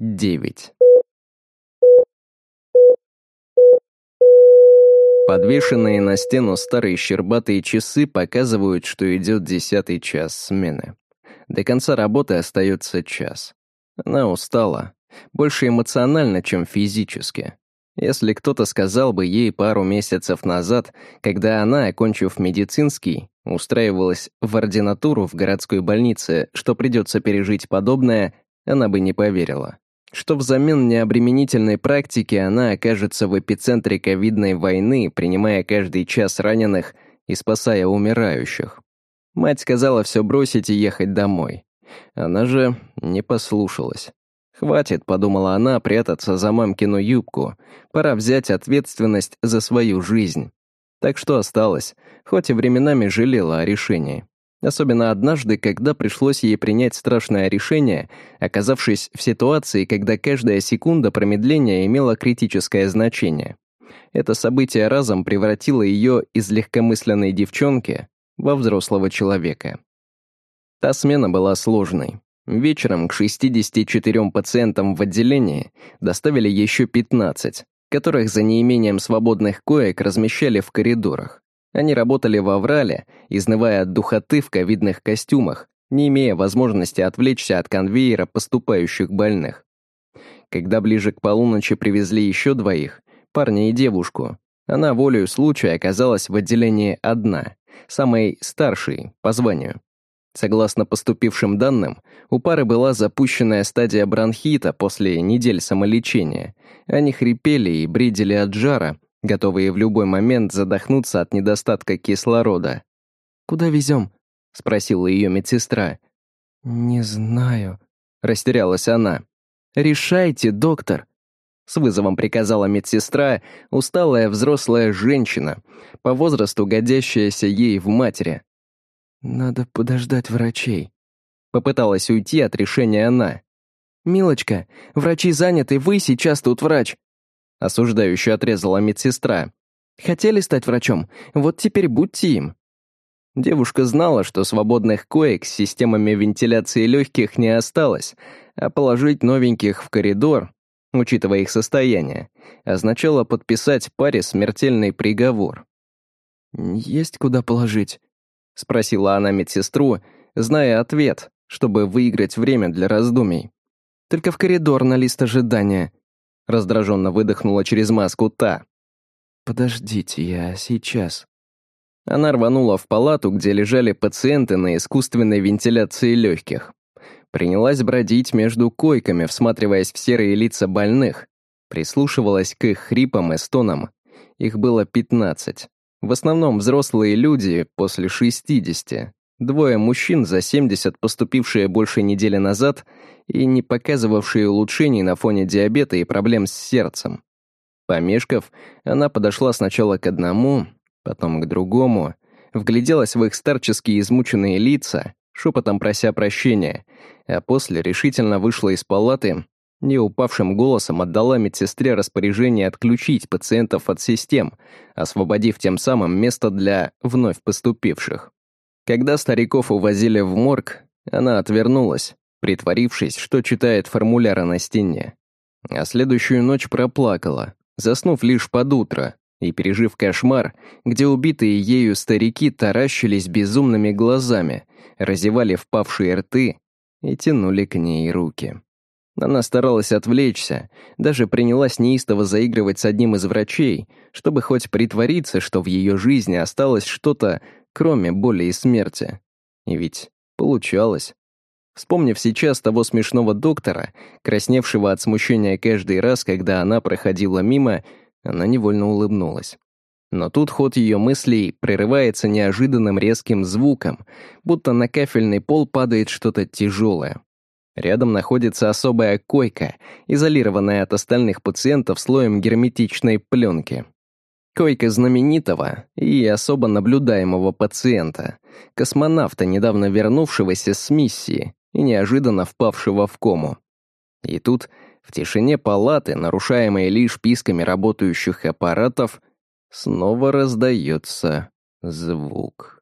9. Подвешенные на стену старые щербатые часы показывают, что идет десятый час смены. До конца работы остается час. Она устала. Больше эмоционально, чем физически. Если кто-то сказал бы ей пару месяцев назад, когда она, окончив медицинский, устраивалась в ординатуру в городской больнице, что придется пережить подобное, она бы не поверила. Что взамен необременительной практики она окажется в эпицентре ковидной войны, принимая каждый час раненых и спасая умирающих. Мать сказала все бросить и ехать домой. Она же не послушалась. «Хватит», — подумала она, — «прятаться за мамкину юбку. Пора взять ответственность за свою жизнь». Так что осталось, хоть и временами жалела о решении. Особенно однажды, когда пришлось ей принять страшное решение, оказавшись в ситуации, когда каждая секунда промедления имела критическое значение. Это событие разом превратило ее из легкомысленной девчонки во взрослого человека. Та смена была сложной. Вечером к 64 пациентам в отделении доставили еще 15, которых за неимением свободных коек размещали в коридорах. Они работали в аврале, изнывая от духоты в ковидных костюмах, не имея возможности отвлечься от конвейера поступающих больных. Когда ближе к полуночи привезли еще двоих, парня и девушку, она волею случая оказалась в отделении одна, самой старшей по званию. Согласно поступившим данным, у пары была запущенная стадия бронхита после недель самолечения. Они хрипели и бредили от жара, готовые в любой момент задохнуться от недостатка кислорода. «Куда везем?» — спросила ее медсестра. «Не знаю», — растерялась она. «Решайте, доктор», — с вызовом приказала медсестра, усталая взрослая женщина, по возрасту годящаяся ей в матери. «Надо подождать врачей». Попыталась уйти от решения она. «Милочка, врачи заняты, вы сейчас тут врач». Осуждающе отрезала медсестра. «Хотели стать врачом? Вот теперь будьте им». Девушка знала, что свободных коек с системами вентиляции легких не осталось, а положить новеньких в коридор, учитывая их состояние, означало подписать паре смертельный приговор. «Есть куда положить?» — спросила она медсестру, зная ответ, чтобы выиграть время для раздумий. «Только в коридор на лист ожидания», — раздраженно выдохнула через маску та. «Подождите, я сейчас». Она рванула в палату, где лежали пациенты на искусственной вентиляции легких. Принялась бродить между койками, всматриваясь в серые лица больных. Прислушивалась к их хрипам и стонам. Их было пятнадцать. В основном взрослые люди после 60. Двое мужчин за 70, поступившие больше недели назад и не показывавшие улучшений на фоне диабета и проблем с сердцем. Помешков, она подошла сначала к одному, потом к другому, вгляделась в их старческие измученные лица, шепотом прося прощения, а после решительно вышла из палаты не упавшим голосом отдала медсестре распоряжение отключить пациентов от систем, освободив тем самым место для вновь поступивших. Когда стариков увозили в морг, она отвернулась, притворившись, что читает формуляры на стене. А следующую ночь проплакала, заснув лишь под утро, и пережив кошмар, где убитые ею старики таращились безумными глазами, разевали впавшие рты и тянули к ней руки. Она старалась отвлечься, даже принялась неистово заигрывать с одним из врачей, чтобы хоть притвориться, что в ее жизни осталось что-то, кроме боли и смерти. И ведь получалось. Вспомнив сейчас того смешного доктора, красневшего от смущения каждый раз, когда она проходила мимо, она невольно улыбнулась. Но тут ход ее мыслей прерывается неожиданным резким звуком, будто на кафельный пол падает что-то тяжелое. Рядом находится особая койка, изолированная от остальных пациентов слоем герметичной пленки. Койка знаменитого и особо наблюдаемого пациента, космонавта, недавно вернувшегося с миссии и неожиданно впавшего в кому. И тут, в тишине палаты, нарушаемой лишь писками работающих аппаратов, снова раздается звук.